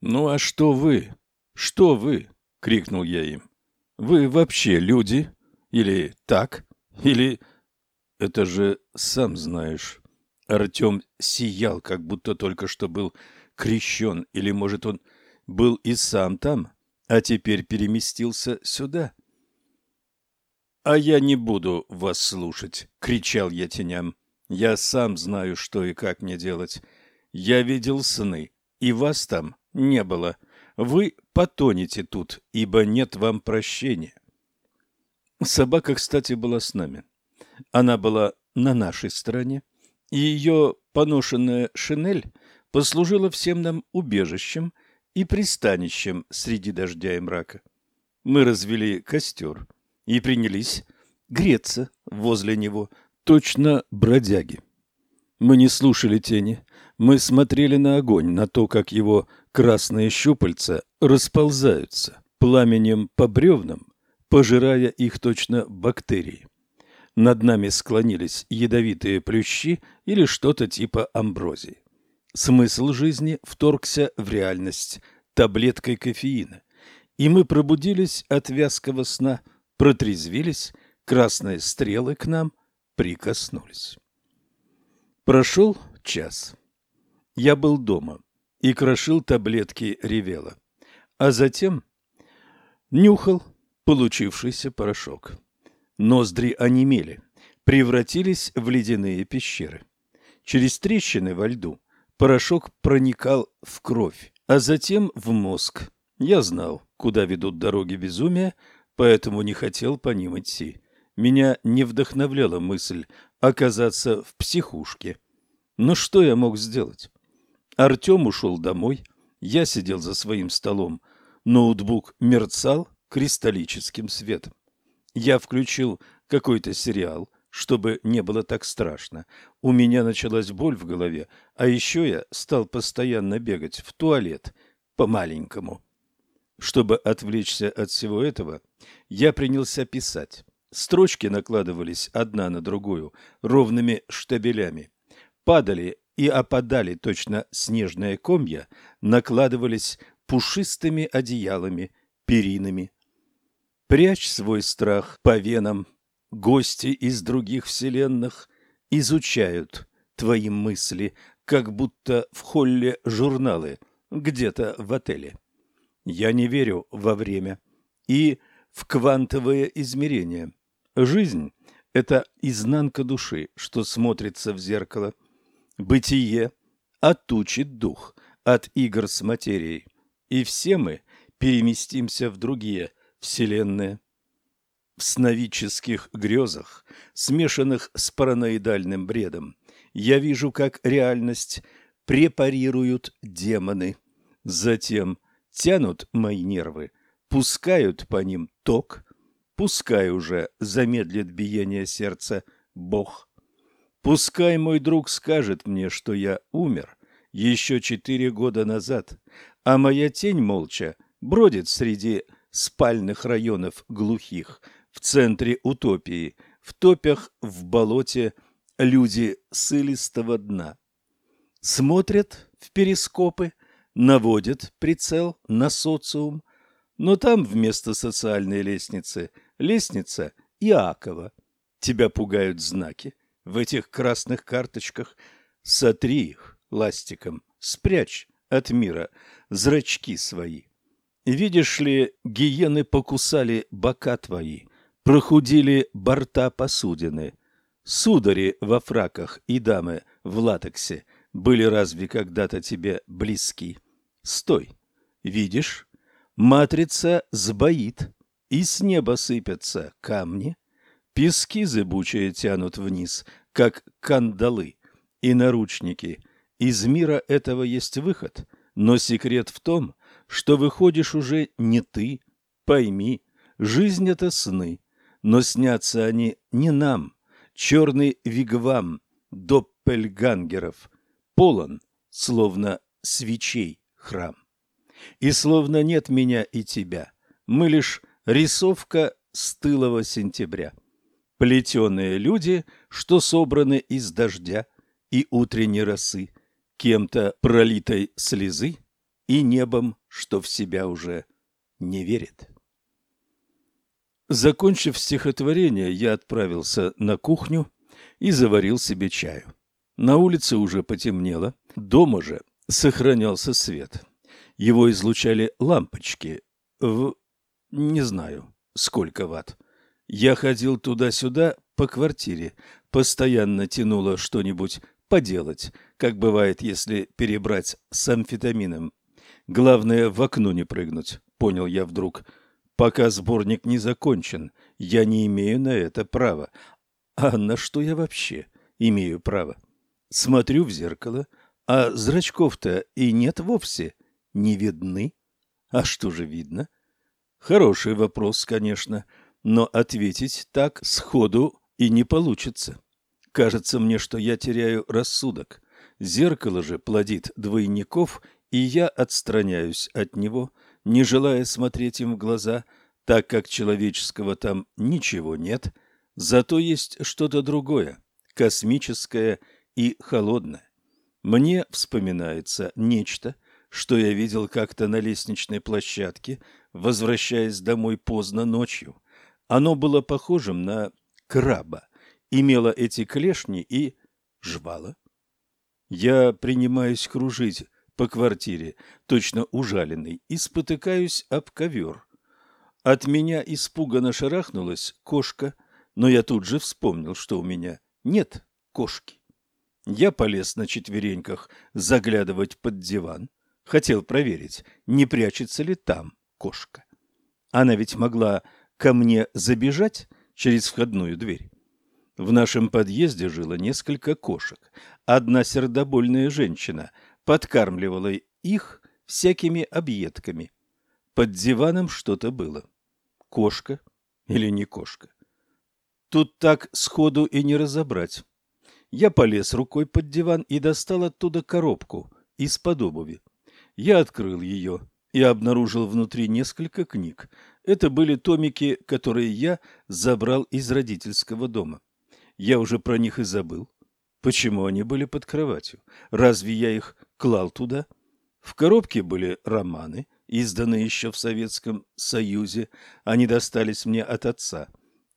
«Ну а что вы? Что вы?» — крикнул я им. «Вы вообще люди? Или так? Или...» «Это же сам знаешь». Артем сиял, как будто только что был крещен, или, может, он был и сам там, а теперь переместился сюда. «А я не буду вас слушать!» — кричал я теням. «Я сам знаю, что и как мне делать. Я видел сны, и вас там не было. Вы потонете тут, ибо нет вам прощения». Собака, кстати, была с нами. Она была на нашей стороне, и ее поношенная шинель послужила всем нам убежищем и пристанищем среди дождя и мрака. Мы развели костер и принялись греться возле него, точно бродяги. Мы не слушали тени, мы смотрели на огонь, на то, как его красные щупальца расползаются пламенем по бревнам, пожирая их точно бактерии. Над нами склонились ядовитые плющи или что-то типа амброзии. Смысл жизни вторгся в реальность таблеткой кофеина, и мы пробудились от вязкого сна, протрезвились, красные стрелы к нам прикоснулись. Прошел час. Я был дома и крошил таблетки ревела, а затем нюхал получившийся порошок. Ноздри онемели, превратились в ледяные пещеры. Через трещины во льду порошок проникал в кровь, а затем в мозг. Я знал, куда ведут дороги безумия, поэтому не хотел по ним идти. Меня не вдохновляла мысль оказаться в психушке. Но что я мог сделать? Артем ушел домой, я сидел за своим столом, ноутбук мерцал кристаллическим светом. Я включил какой-то сериал, чтобы не было так страшно. У меня началась боль в голове, а еще я стал постоянно бегать в туалет по-маленькому. Чтобы отвлечься от всего этого, я принялся писать. Строчки накладывались одна на другую ровными штабелями. Падали и опадали точно снежные комья, накладывались пушистыми одеялами, перинами. Прячь свой страх по венам. Гости из других вселенных изучают твои мысли, как будто в холле журналы, где-то в отеле. Я не верю во время и в квантовые измерения. Жизнь – это изнанка души, что смотрится в зеркало. Бытие отучит дух от игр с материей, и все мы переместимся в другие вселенные. В сновидческих грезах, смешанных с параноидальным бредом, я вижу, как реальность препарируют демоны. Затем тянут мои нервы, пускают по ним ток, пускай уже замедлит биение сердца Бог. Пускай мой друг скажет мне, что я умер еще четыре года назад, а моя тень молча бродит среди спальных районов глухих, в центре утопии, в топях в болоте люди сылистого дна. Смотрят в перископы, наводят прицел на социум, но там вместо социальной лестницы лестница Иакова. Тебя пугают знаки в этих красных карточках. Сотри их ластиком, спрячь от мира зрачки свои. Видишь ли, гиены покусали бока твои, прохудили борта посудины. Судари во фраках и дамы в латексе были разве когда-то тебе близки? Стой! Видишь? Матрица сбоит, и с неба сыпятся камни. Пески зыбучие тянут вниз, как кандалы и наручники. Из мира этого есть выход, но секрет в том, что выходишь уже не ты. Пойми, жизнь — это сны, но снятся они не нам. Черный вигвам доппельгангеров полон, словно свечей храм. И словно нет меня и тебя, мы лишь рисовка стылого сентября. Плетеные люди, что собраны из дождя и утренней росы, кем-то пролитой слезы, и небом, что в себя уже не верит. Закончив стихотворение, я отправился на кухню и заварил себе чаю. На улице уже потемнело, дома же сохранялся свет. Его излучали лампочки в... не знаю, сколько ватт. Я ходил туда-сюда по квартире, постоянно тянуло что-нибудь поделать, как бывает, если перебрать с амфетамином. Главное, в окно не прыгнуть, понял я вдруг. Пока сборник не закончен, я не имею на это права. А на что я вообще имею право? Смотрю в зеркало, а зрачков-то и нет вовсе, не видны. А что же видно? Хороший вопрос, конечно, но ответить так сходу и не получится. Кажется мне, что я теряю рассудок. Зеркало же плодит двойников, и я отстраняюсь от него, не желая смотреть им в глаза, так как человеческого там ничего нет – Зато есть что-то другое, космическое и холодное. Мне вспоминается нечто, что я видел как-то на лестничной площадке, возвращаясь домой поздно ночью. Оно было похожим на краба, имело эти клешни и жвало. Я принимаюсь кружить по квартире, точно ужаленный, и спотыкаюсь об ковер. От меня испуганно шарахнулась кошка — но я тут же вспомнил, что у меня нет кошки. Я полез на четвереньках заглядывать под диван, хотел проверить, не прячется ли там кошка. Она ведь могла ко мне забежать через входную дверь. В нашем подъезде жило несколько кошек. Одна сердобольная женщина подкармливала их всякими объедками. Под диваном что-то было. Кошка или не кошка? Тут так сходу и не разобрать. Я полез рукой под диван и достал оттуда коробку из-под обуви. Я открыл ее и обнаружил внутри несколько книг. Это были томики, которые я забрал из родительского дома. Я уже про них и забыл. Почему они были под кроватью? Разве я их клал туда? В коробке были романы, изданные еще в Советском Союзе. Они достались мне от отца.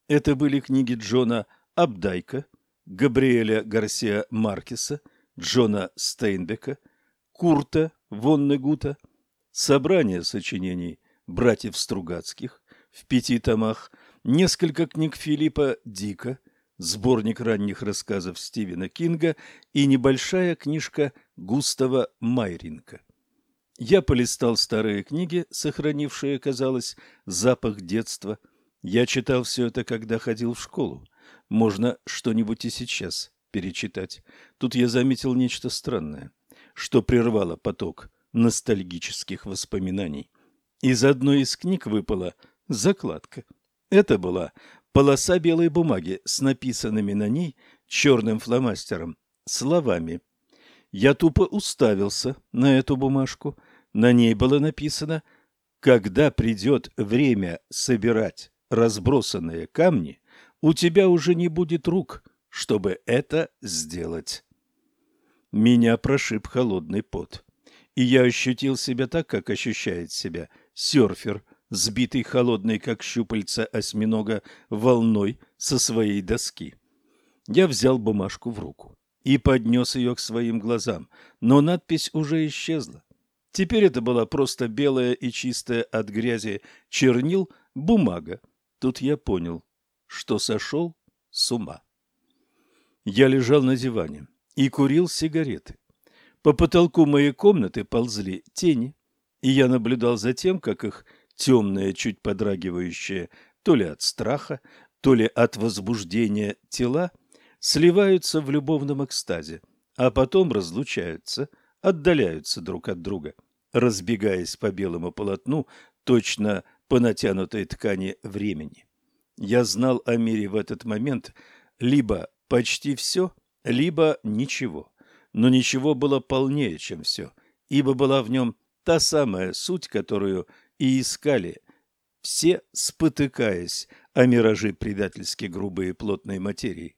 Это были книги Джона Абдайка, Габриэля Гарсия Маркеса, Джона Стейнбека, Курта Воннегута, собрание сочинений братьев Стругацких в пяти томах, несколько книг Филиппа Дика, сборник ранних рассказов Стивена Кинга и небольшая книжка Густава Майринка. Я полистал старые книги, сохранившие, казалось, запах детства – я читал все это, когда ходил в школу. Можно что-нибудь и сейчас перечитать. Тут я заметил нечто странное, что прервало поток ностальгических воспоминаний. Из одной из книг выпала закладка. Это была полоса белой бумаги с написанными на ней черным фломастером словами. Я тупо уставился на эту бумажку. На ней было написано «Когда придет время собирать разбросанные камни, у тебя уже не будет рук, чтобы это сделать. Меня прошиб холодный пот, и я ощутил себя так, как ощущает себя серфер, сбитый холодной, как щупальца осьминога, волной со своей доски. Я взял бумажку в руку и поднес ее к своим глазам, но надпись уже исчезла. Теперь это была просто белая и чистая от грязи чернил бумага, Тут я понял, что сошел с ума. Я лежал на диване и курил сигареты. По потолку моей комнаты ползли тени, и я наблюдал за тем, как их темные, чуть подрагивающие, то ли от страха, то ли от возбуждения тела, сливаются в любовном экстазе, а потом разлучаются, отдаляются друг от друга, разбегаясь по белому полотну, точно по натянутой ткани времени. Я знал о мире в этот момент либо почти все, либо ничего. Но ничего было полнее, чем все, ибо была в нем та самая суть, которую и искали все, спотыкаясь о миражи предательски грубой и плотной материи.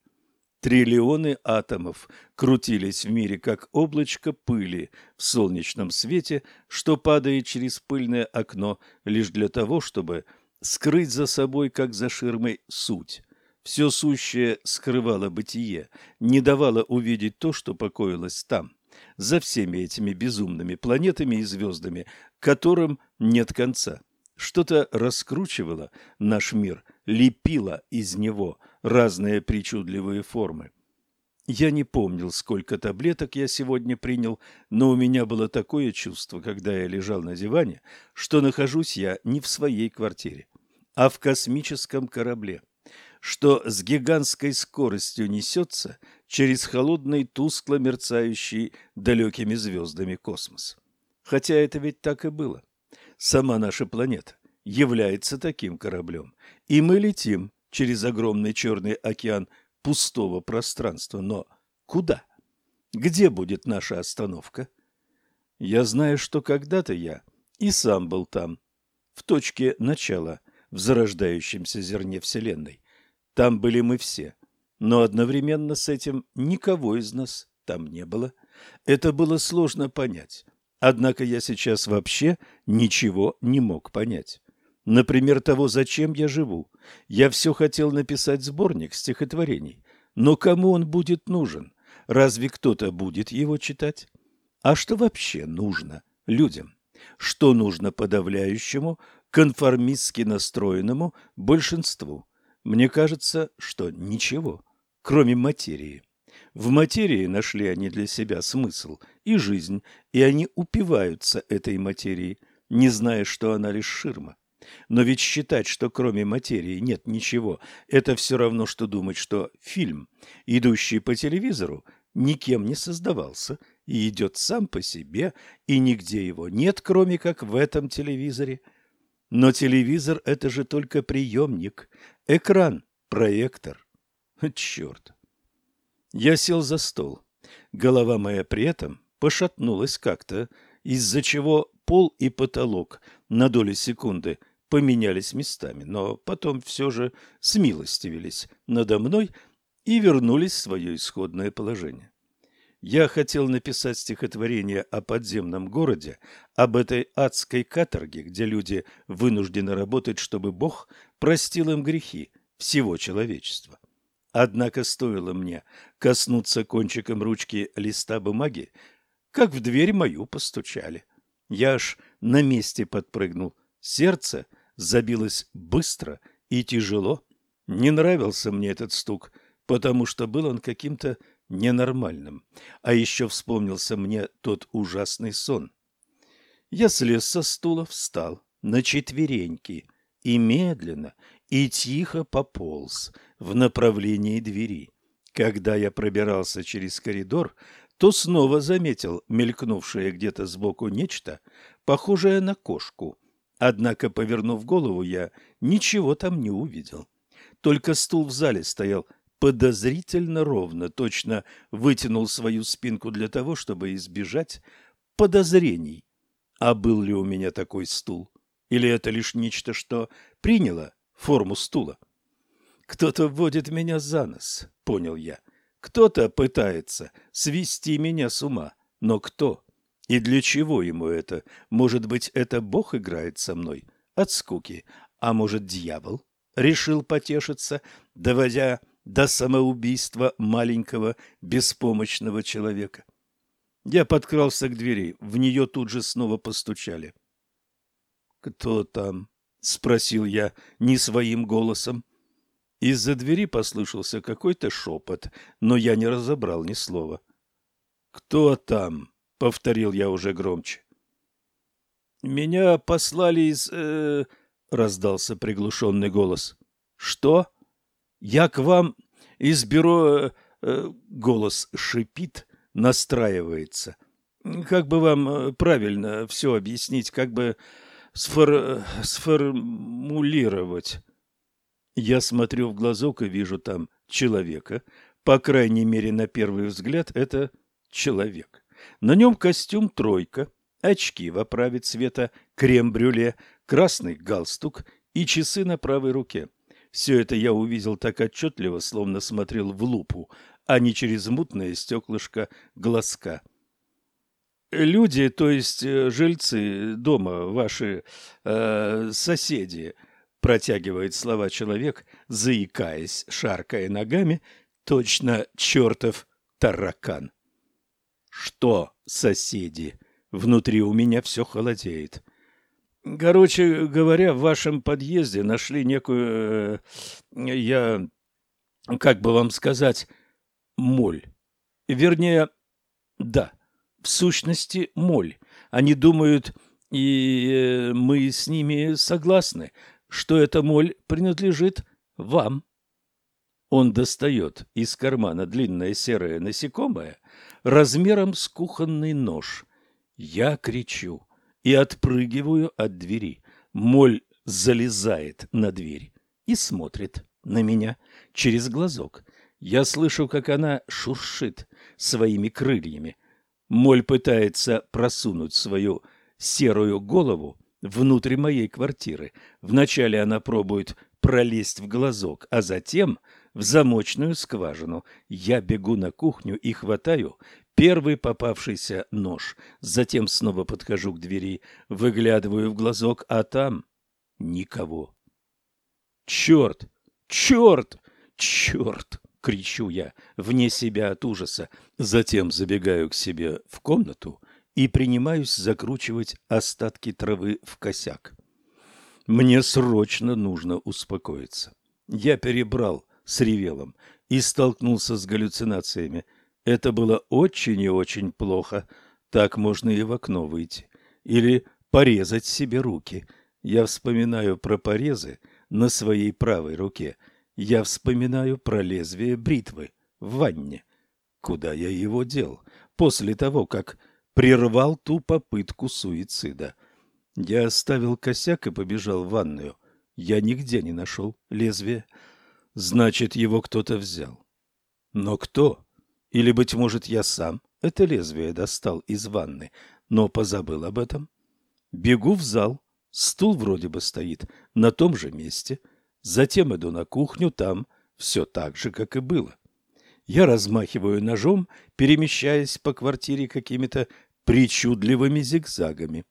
Триллионы атомов крутились в мире, как облачко пыли в солнечном свете, что падает через пыльное окно лишь для того, чтобы скрыть за собой, как за ширмой, суть. Все сущее скрывало бытие, не давало увидеть то, что покоилось там, за всеми этими безумными планетами и звездами, которым нет конца. Что-то раскручивало наш мир, лепило из него – разные причудливые формы. Я не помнил, сколько таблеток я сегодня принял, но у меня было такое чувство, когда я лежал на диване, что нахожусь я не в своей квартире, а в космическом корабле, что с гигантской скоростью несется через холодный, тускло мерцающий далекими звездами космос. Хотя это ведь так и было. Сама наша планета является таким кораблем, и мы летим через огромный черный океан пустого пространства. Но куда? Где будет наша остановка? Я знаю, что когда-то я и сам был там, в точке начала, в зарождающемся зерне Вселенной. Там были мы все, но одновременно с этим никого из нас там не было. Это было сложно понять. Однако я сейчас вообще ничего не мог понять. Например, того, зачем я живу. Я все хотел написать сборник стихотворений. Но кому он будет нужен? Разве кто-то будет его читать? А что вообще нужно людям? Что нужно подавляющему, конформистски настроенному большинству? Мне кажется, что ничего, кроме материи. В материи нашли они для себя смысл и жизнь, и они упиваются этой материей, не зная, что она лишь ширма. Но ведь считать, что кроме материи нет ничего, это все равно, что думать, что фильм, идущий по телевизору, никем не создавался и идет сам по себе, и нигде его нет, кроме как в этом телевизоре. Но телевизор – это же только приемник, экран, проектор. Черт! Я сел за стол. Голова моя при этом пошатнулась как-то, из-за чего пол и потолок на долю секунды – поменялись местами, но потом все же смилостивились надо мной и вернулись в свое исходное положение. Я хотел написать стихотворение о подземном городе, об этой адской каторге, где люди вынуждены работать, чтобы Бог простил им грехи всего человечества. Однако стоило мне коснуться кончиком ручки листа бумаги, как в дверь мою постучали. Я аж на месте подпрыгнул. Сердце – забилось быстро и тяжело. Не нравился мне этот стук, потому что был он каким-то ненормальным. А еще вспомнился мне тот ужасный сон. Я слез со стула, встал на четвереньки и медленно и тихо пополз в направлении двери. Когда я пробирался через коридор, то снова заметил мелькнувшее где-то сбоку нечто, похожее на кошку, Однако, повернув голову, я ничего там не увидел. Только стул в зале стоял подозрительно ровно, точно вытянул свою спинку для того, чтобы избежать подозрений. А был ли у меня такой стул? Или это лишь нечто, что приняло форму стула? Кто-то вводит меня за нос, понял я. Кто-то пытается свести меня с ума. Но кто? И для чего ему это? Может быть, это Бог играет со мной от скуки, а может, дьявол решил потешиться, доводя до самоубийства маленького беспомощного человека. Я подкрался к двери, в нее тут же снова постучали. «Кто там?» — спросил я не своим голосом. Из-за двери послышался какой-то шепот, но я не разобрал ни слова. «Кто там?» повторил я уже громче. Меня послали из э, раздался приглушенный голос. Что? Я к вам из бюро э, голос шипит, настраивается. Как бы вам э, правильно все объяснить, как бы сфор... сформулировать? Я смотрю в глазок и вижу там человека. По крайней мере, на первый взгляд, это человек. На нем костюм «тройка», очки в оправе цвета крем-брюле, красный галстук и часы на правой руке. Все это я увидел так отчетливо, словно смотрел в лупу, а не через мутное стеклышко глазка. Люди, то есть э, жильцы дома, ваши э, соседи, протягивает слова человек, заикаясь, шаркая ногами, точно чертов таракан. Что, соседи? Внутри у меня все холодеет. Короче говоря, в вашем подъезде нашли некую, э, я, как бы вам сказать, моль. Вернее, да, в сущности, моль. Они думают, и э, мы с ними согласны, что эта моль принадлежит вам. Он достает из кармана длинное серое насекомое размером с кухонный нож. Я кричу и отпрыгиваю от двери. Моль залезает на дверь и смотрит на меня через глазок. Я слышу, как она шуршит своими крыльями. Моль пытается просунуть свою серую голову внутрь моей квартиры. Вначале она пробует пролезть в глазок, а затем в замочную скважину. Я бегу на кухню и хватаю первый попавшийся нож. Затем снова подхожу к двери, выглядываю в глазок, а там никого. Черт! Черт! Черт! кричу я, вне себя от ужаса. Затем забегаю к себе в комнату и принимаюсь закручивать остатки травы в косяк. Мне срочно нужно успокоиться. Я перебрал с ревелом и столкнулся с галлюцинациями. Это было очень и очень плохо. Так можно и в окно выйти. Или порезать себе руки. Я вспоминаю про порезы на своей правой руке. Я вспоминаю про лезвие бритвы в ванне. Куда я его дел? После того, как прервал ту попытку суицида. Я оставил косяк и побежал в ванную. Я нигде не нашел лезвия. Значит, его кто-то взял. Но кто? Или, быть может, я сам это лезвие достал из ванны, но позабыл об этом? Бегу в зал. Стул вроде бы стоит на том же месте. Затем иду на кухню, там все так же, как и было. Я размахиваю ножом, перемещаясь по квартире какими-то причудливыми зигзагами.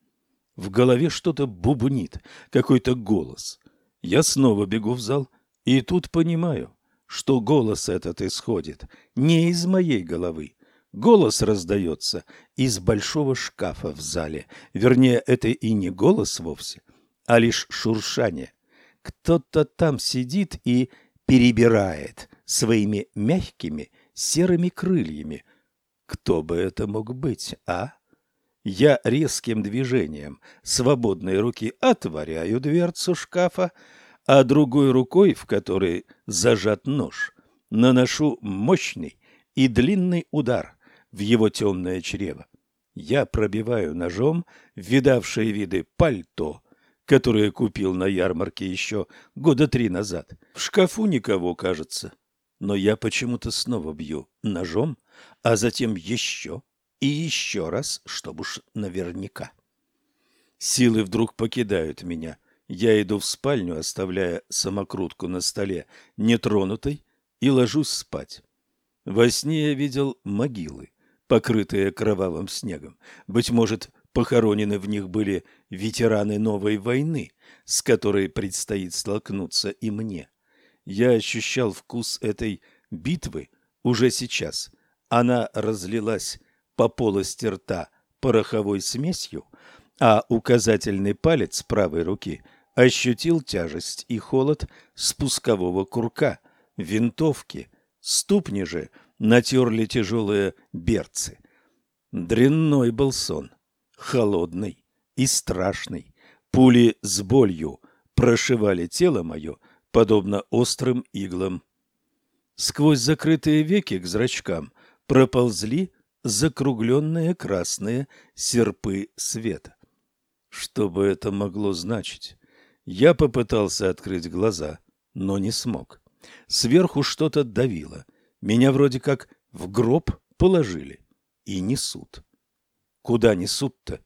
В голове что-то бубнит, какой-то голос. Я снова бегу в зал — и тут понимаю, что голос этот исходит не из моей головы. Голос раздается из большого шкафа в зале. Вернее, это и не голос вовсе, а лишь шуршание. Кто-то там сидит и перебирает своими мягкими серыми крыльями. Кто бы это мог быть, а? Я резким движением свободной руки отворяю дверцу шкафа, а другой рукой, в которой зажат нож, наношу мощный и длинный удар в его темное чрево. Я пробиваю ножом видавшие виды пальто, которое купил на ярмарке еще года три назад. В шкафу никого, кажется. Но я почему-то снова бью ножом, а затем еще и еще раз, чтобы уж наверняка. Силы вдруг покидают меня. Я иду в спальню, оставляя самокрутку на столе нетронутой, и ложусь спать. Во сне я видел могилы, покрытые кровавым снегом. Быть может, похоронены в них были ветераны новой войны, с которой предстоит столкнуться и мне. Я ощущал вкус этой битвы уже сейчас. Она разлилась по полости рта пороховой смесью, а указательный палец правой руки ощутил тяжесть и холод спускового курка, винтовки, ступни же натерли тяжелые берцы. Дрянной был сон, холодный и страшный. Пули с болью прошивали тело мое, подобно острым иглам. Сквозь закрытые веки к зрачкам проползли закругленные красные серпы света. Что бы это могло значить? Я попытался открыть глаза, но не смог. Сверху что-то давило. Меня вроде как в гроб положили и несут. Куда несут-то?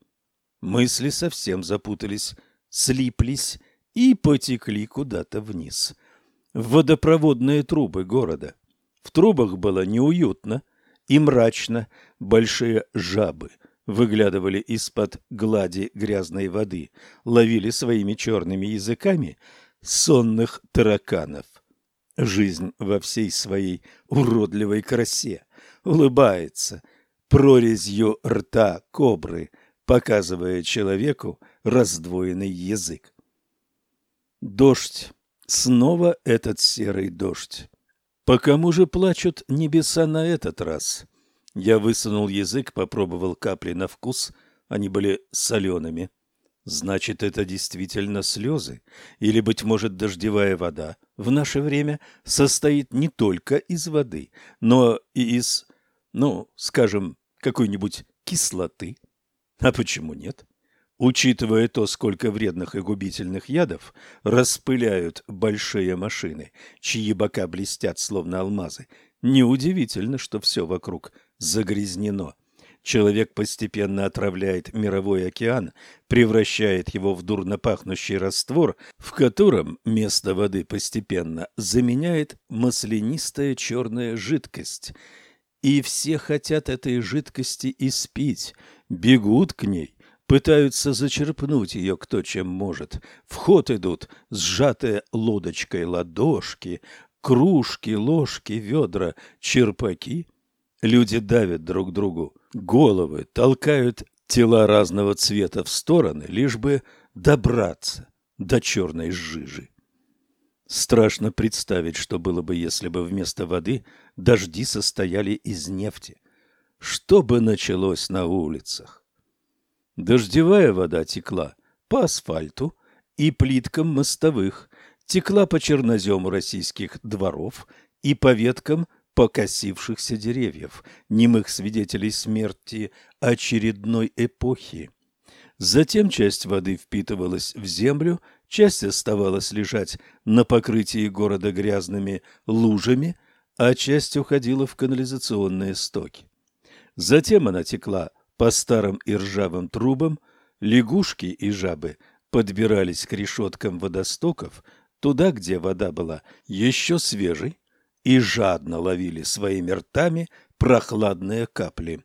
Мысли совсем запутались, слиплись и потекли куда-то вниз. В водопроводные трубы города. В трубах было неуютно и мрачно. Большие жабы выглядывали из-под глади грязной воды, ловили своими черными языками сонных тараканов. Жизнь во всей своей уродливой красе улыбается прорезью рта кобры, показывая человеку раздвоенный язык. Дождь. Снова этот серый дождь. По кому же плачут небеса на этот раз? Я высунул язык, попробовал капли на вкус. Они были солеными. Значит, это действительно слезы? Или, быть может, дождевая вода в наше время состоит не только из воды, но и из, ну, скажем, какой-нибудь кислоты? А почему нет? Учитывая то, сколько вредных и губительных ядов распыляют большие машины, чьи бока блестят словно алмазы, неудивительно, что все вокруг загрязнено. Человек постепенно отравляет мировой океан, превращает его в дурно пахнущий раствор, в котором место воды постепенно заменяет маслянистая черная жидкость. И все хотят этой жидкости испить, бегут к ней, Пытаются зачерпнуть ее кто чем может. В ход идут сжатые лодочкой ладошки, кружки, ложки, ведра, черпаки. Люди давят друг другу головы, толкают тела разного цвета в стороны, лишь бы добраться до черной жижи. Страшно представить, что было бы, если бы вместо воды дожди состояли из нефти. Что бы началось на улицах? Дождевая вода текла по асфальту и плиткам мостовых, текла по чернозему российских дворов и по веткам покосившихся деревьев, немых свидетелей смерти очередной эпохи. Затем часть воды впитывалась в землю, часть оставалась лежать на покрытии города грязными лужами, а часть уходила в канализационные стоки. Затем она текла по старым и ржавым трубам лягушки и жабы подбирались к решеткам водостоков, туда, где вода была еще свежей, и жадно ловили своими ртами прохладные капли.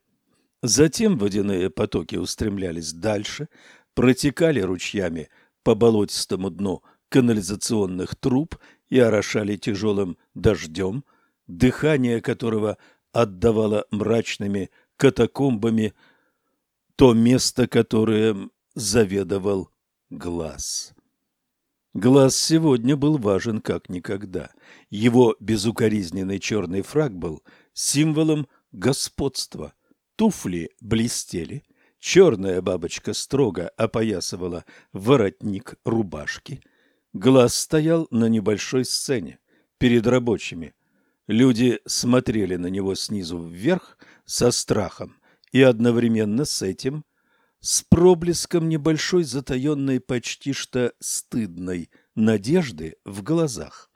Затем водяные потоки устремлялись дальше, протекали ручьями по болотистому дну канализационных труб и орошали тяжелым дождем, дыхание которого отдавало мрачными катакомбами то место, которое заведовал глаз. Глаз сегодня был важен как никогда. Его безукоризненный черный фраг был символом господства. Туфли блестели, черная бабочка строго опоясывала воротник рубашки. Глаз стоял на небольшой сцене перед рабочими. Люди смотрели на него снизу вверх со страхом и одновременно с этим с проблеском небольшой затаенной почти что стыдной надежды в глазах.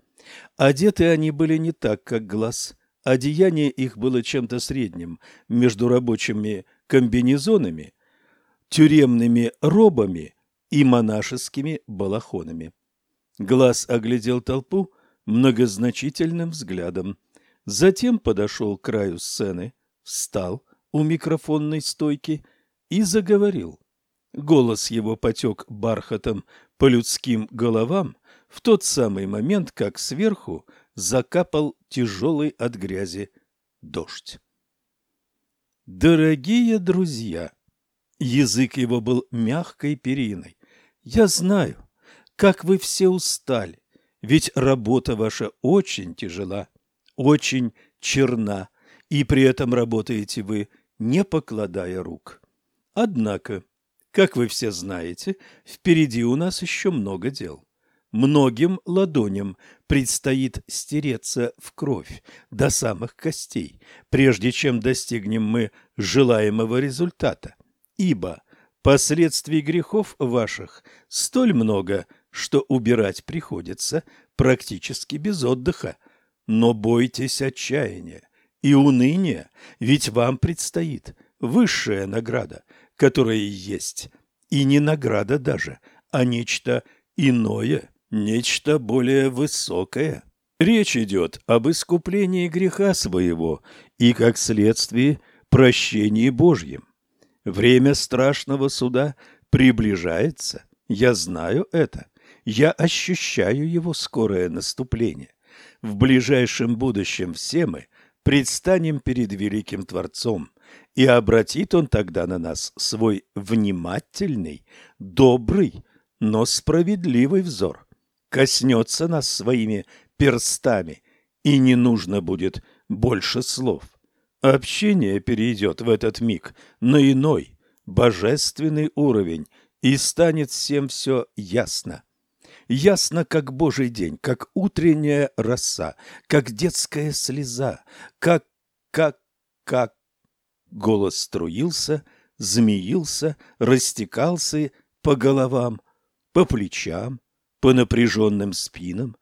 Одеты они были не так, как глаз. Одеяние их было чем-то средним между рабочими комбинезонами, тюремными робами и монашескими балахонами. Глаз оглядел толпу многозначительным взглядом. Затем подошел к краю сцены, встал – у микрофонной стойки и заговорил. Голос его потек бархатом по людским головам в тот самый момент, как сверху закапал тяжелый от грязи дождь. Дорогие друзья, язык его был мягкой периной. Я знаю, как вы все устали, ведь работа ваша очень тяжела, очень черна, и при этом работаете вы не покладая рук. Однако, как вы все знаете, впереди у нас еще много дел. Многим ладоням предстоит стереться в кровь до самых костей, прежде чем достигнем мы желаемого результата. Ибо последствий грехов ваших столь много, что убирать приходится практически без отдыха. Но бойтесь отчаяния и уныние, ведь вам предстоит высшая награда, которая есть, и не награда даже, а нечто иное, нечто более высокое. Речь идет об искуплении греха своего и, как следствие, прощении Божьем. Время страшного суда приближается, я знаю это, я ощущаю его скорое наступление. В ближайшем будущем все мы предстанем перед великим Творцом, и обратит он тогда на нас свой внимательный, добрый, но справедливый взор, коснется нас своими перстами, и не нужно будет больше слов. Общение перейдет в этот миг на иной, божественный уровень, и станет всем все ясно. Ясно, как Божий день, как утренняя роса, как детская слеза, как, как, как. Голос струился, змеился, растекался по головам, по плечам, по напряженным спинам,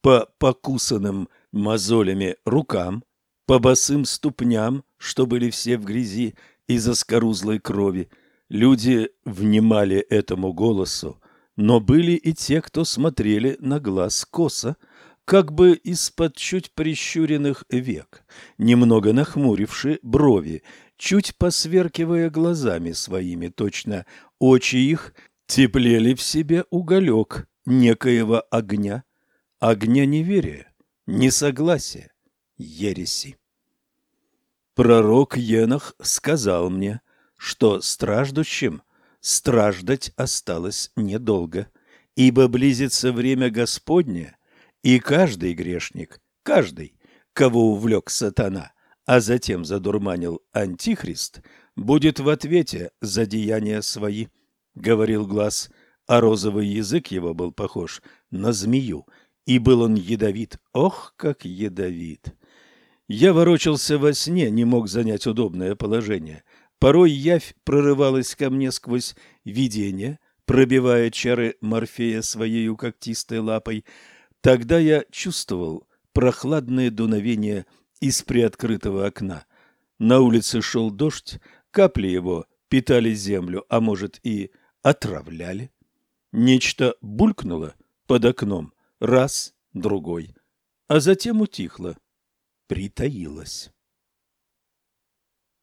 по покусанным мозолями рукам, по босым ступням, что были все в грязи из заскорузлой крови. Люди внимали этому голосу, но были и те, кто смотрели на глаз косо, как бы из-под чуть прищуренных век, немного нахмуривши брови, чуть посверкивая глазами своими, точно очи их теплели в себе уголек некоего огня огня неверия, несогласия, ереси. Пророк Енох сказал мне, что страждущим страждать осталось недолго, ибо близится время Господне, и каждый грешник, каждый, кого увлек сатана, а затем задурманил антихрист, будет в ответе за деяния свои, — говорил глаз, а розовый язык его был похож на змею, и был он ядовит, ох, как ядовит. Я ворочался во сне, не мог занять удобное положение. Порой явь прорывалась ко мне сквозь видение, пробивая чары Морфея своей когтистой лапой. Тогда я чувствовал прохладное дуновение из приоткрытого окна. На улице шел дождь, капли его питали землю, а может и отравляли. Нечто булькнуло под окном, раз, другой, а затем утихло, притаилось.